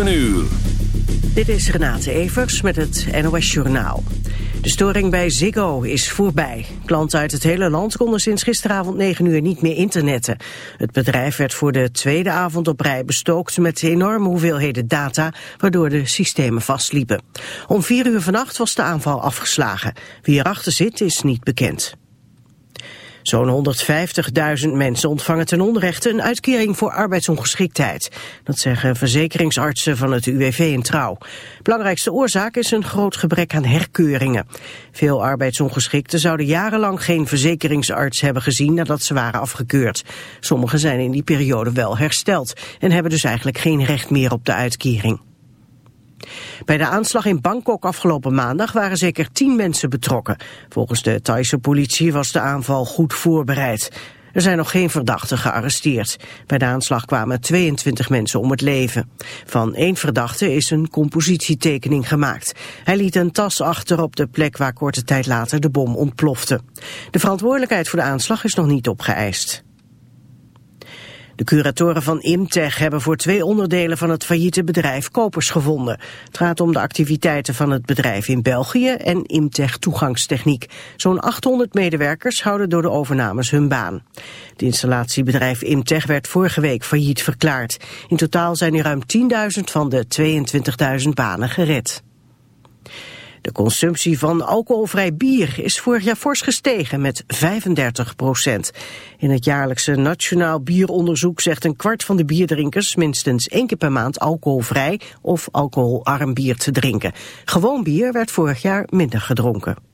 7 uur. Dit is Renate Evers met het NOS Journaal. De storing bij Ziggo is voorbij. Klanten uit het hele land konden sinds gisteravond 9 uur niet meer internetten. Het bedrijf werd voor de tweede avond op rij bestookt met enorme hoeveelheden data, waardoor de systemen vastliepen. Om 4 uur vannacht was de aanval afgeslagen. Wie erachter zit is niet bekend. Zo'n 150.000 mensen ontvangen ten onrechte een uitkering voor arbeidsongeschiktheid. Dat zeggen verzekeringsartsen van het UWV in Trouw. Belangrijkste oorzaak is een groot gebrek aan herkeuringen. Veel arbeidsongeschikten zouden jarenlang geen verzekeringsarts hebben gezien nadat ze waren afgekeurd. Sommigen zijn in die periode wel hersteld en hebben dus eigenlijk geen recht meer op de uitkering. Bij de aanslag in Bangkok afgelopen maandag waren zeker tien mensen betrokken. Volgens de Thaise politie was de aanval goed voorbereid. Er zijn nog geen verdachten gearresteerd. Bij de aanslag kwamen 22 mensen om het leven. Van één verdachte is een compositietekening gemaakt. Hij liet een tas achter op de plek waar korte tijd later de bom ontplofte. De verantwoordelijkheid voor de aanslag is nog niet opgeëist. De curatoren van Imtech hebben voor twee onderdelen van het failliete bedrijf kopers gevonden. Het gaat om de activiteiten van het bedrijf in België en Imtech toegangstechniek. Zo'n 800 medewerkers houden door de overnames hun baan. Het installatiebedrijf Imtech werd vorige week failliet verklaard. In totaal zijn er ruim 10.000 van de 22.000 banen gered. De consumptie van alcoholvrij bier is vorig jaar fors gestegen met 35 procent. In het jaarlijkse Nationaal Bieronderzoek zegt een kwart van de bierdrinkers minstens één keer per maand alcoholvrij of alcoholarm bier te drinken. Gewoon bier werd vorig jaar minder gedronken.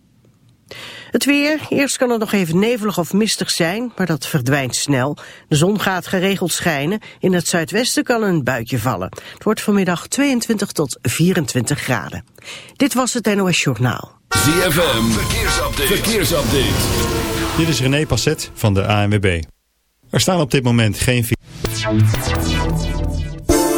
Het weer, eerst kan het nog even nevelig of mistig zijn, maar dat verdwijnt snel. De zon gaat geregeld schijnen, in het zuidwesten kan een buitje vallen. Het wordt vanmiddag 22 tot 24 graden. Dit was het NOS Journaal. ZFM, verkeersupdate. verkeersupdate. Dit is René Passet van de ANWB. Er staan op dit moment geen...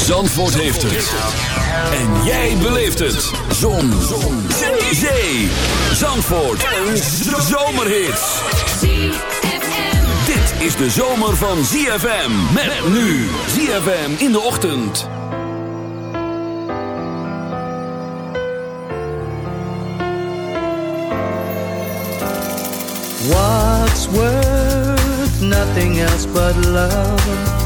Zandvoort heeft het. En jij beleeft het. Zon. Zon. Zee. Zandvoort. Een zomerhit. Dit is de zomer van ZFM. Met nu. ZFM in de ochtend. What's worth nothing else but love?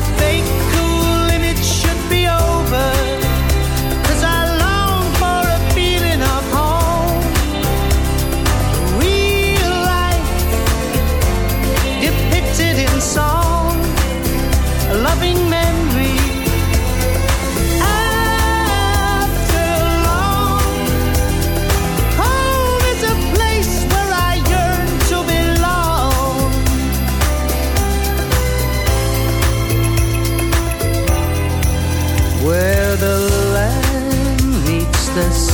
fake cool should be over. Cause I long for a feeling of home. Real life depicted in song. A loving memory.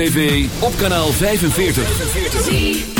TV, op kanaal 45.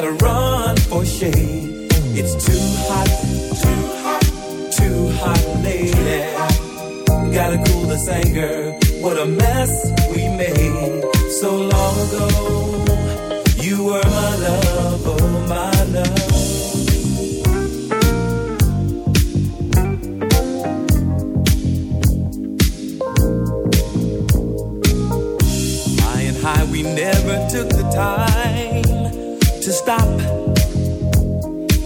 gotta run for shade. It's too hot, too hot, too hot, lady. Gotta cool this anger. What a mess we made so long ago. You were my love, oh my love. I and high, we never took the time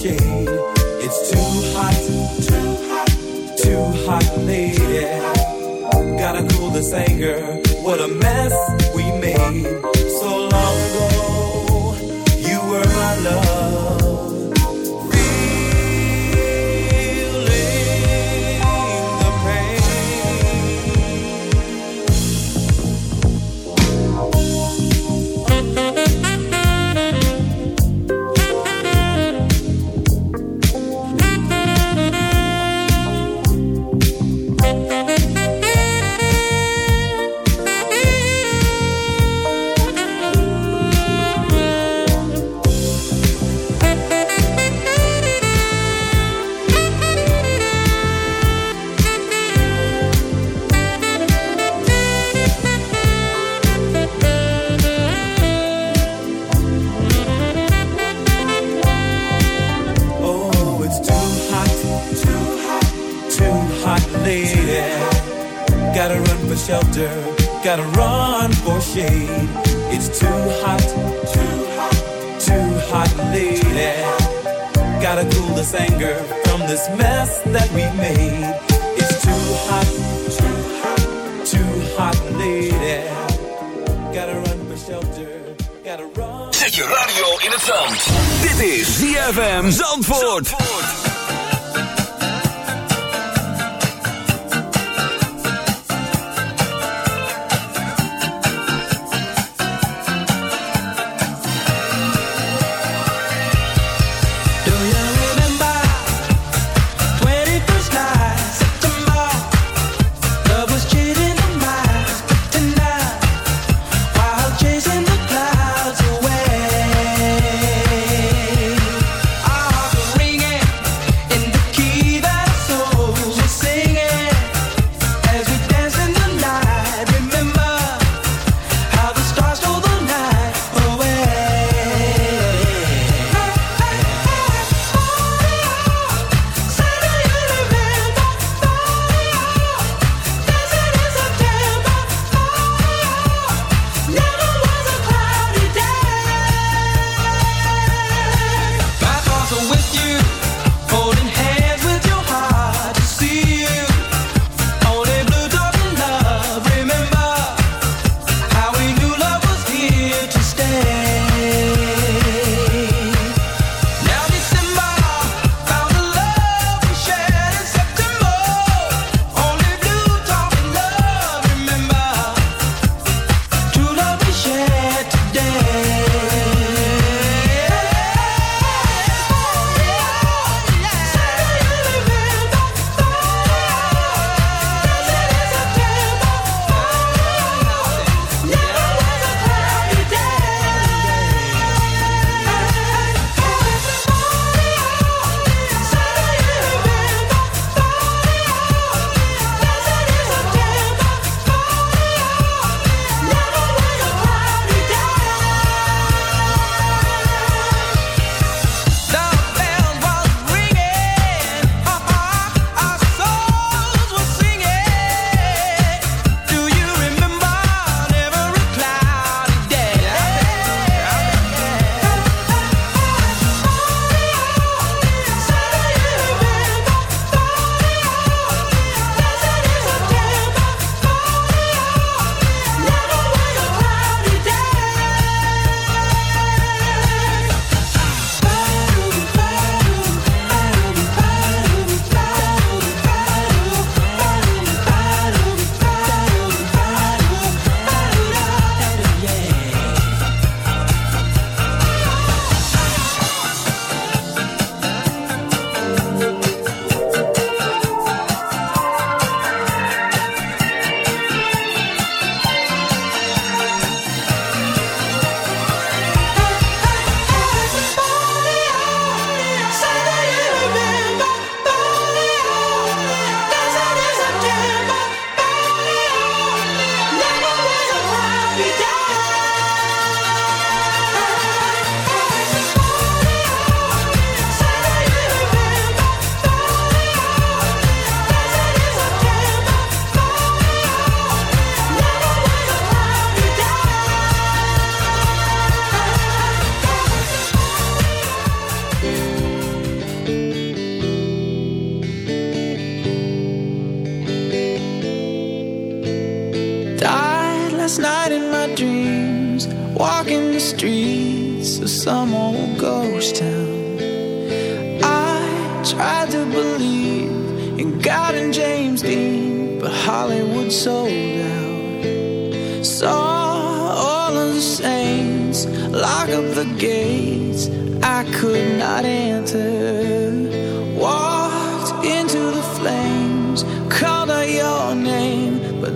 shade. It's too hot, too hot, too hot, lady. Gotta cool this anger. What a mess we made.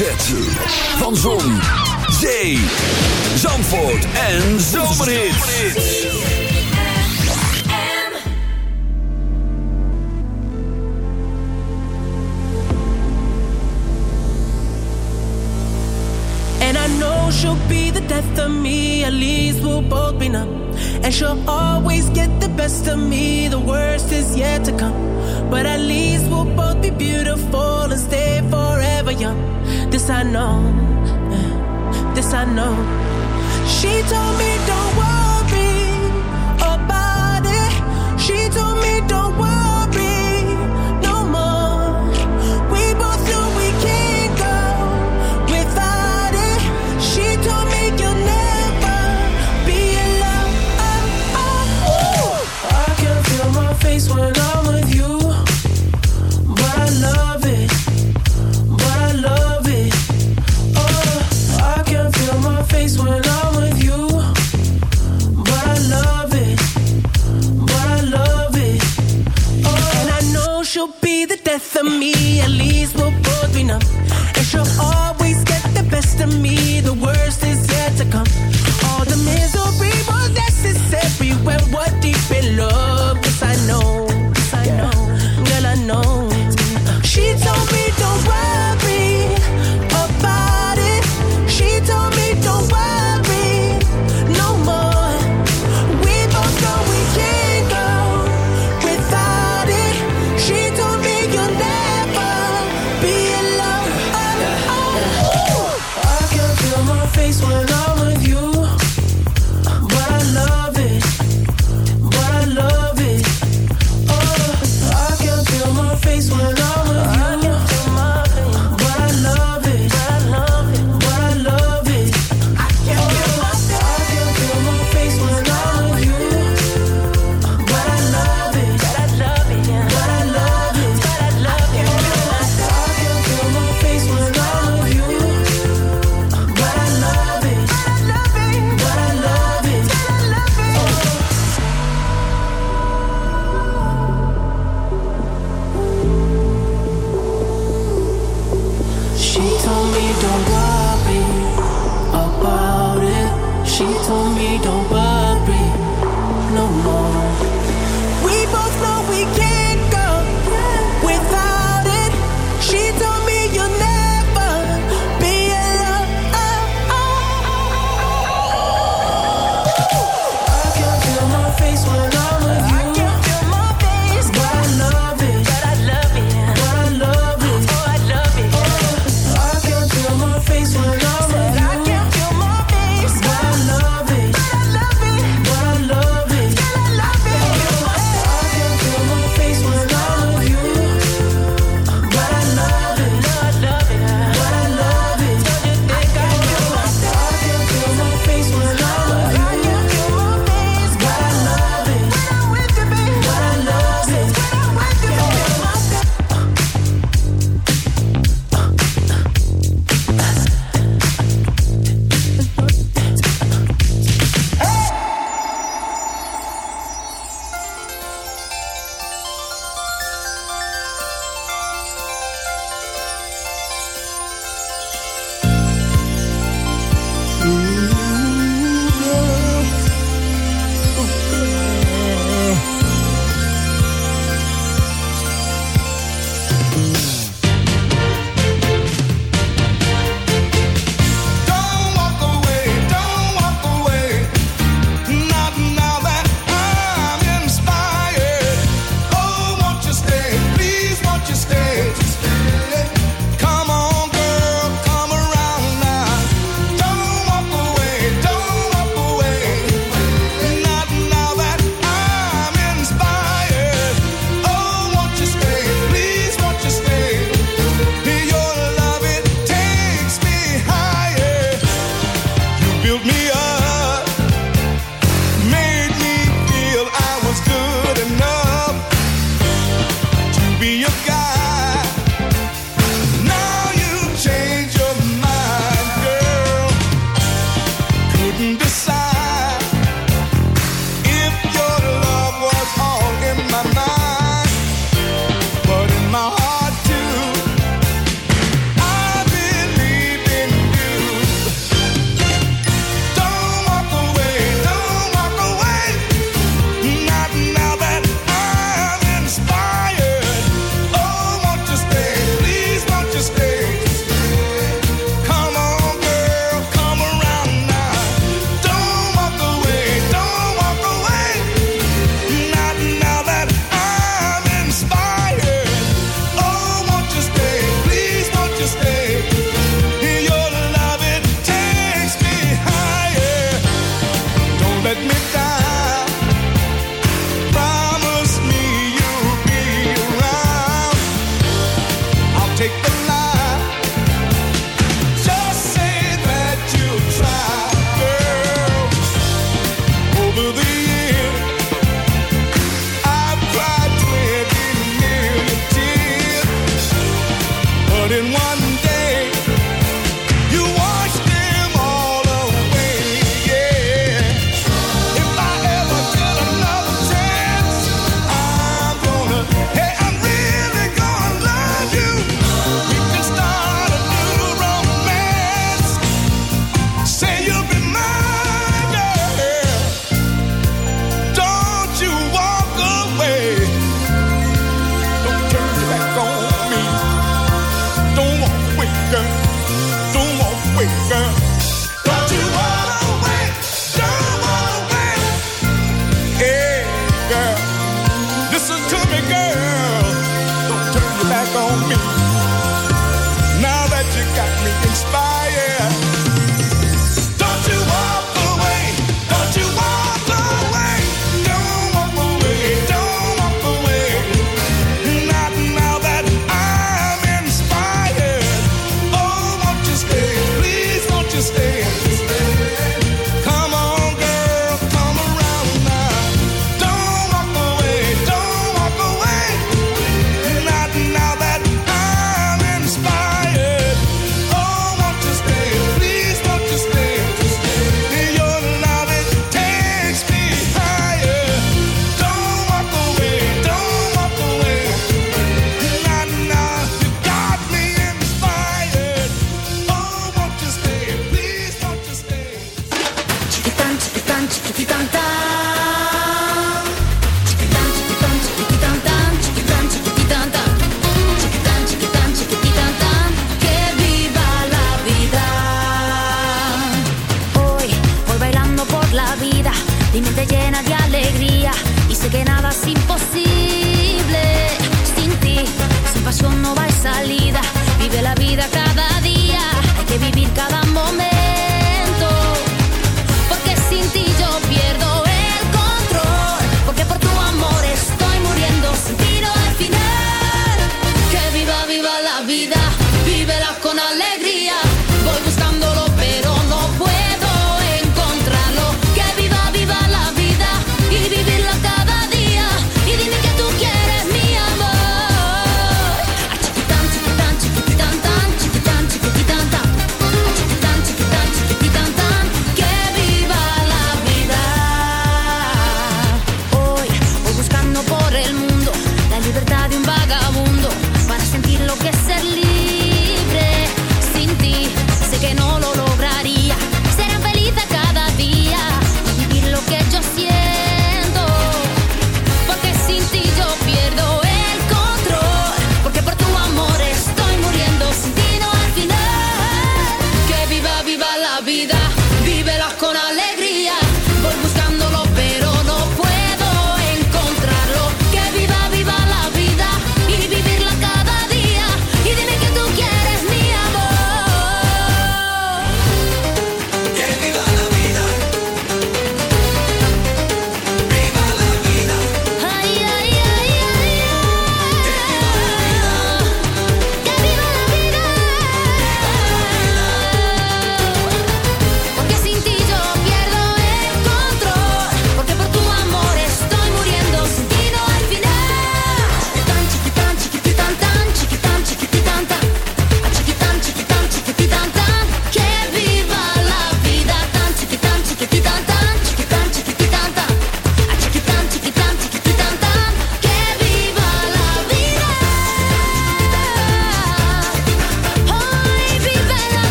Een time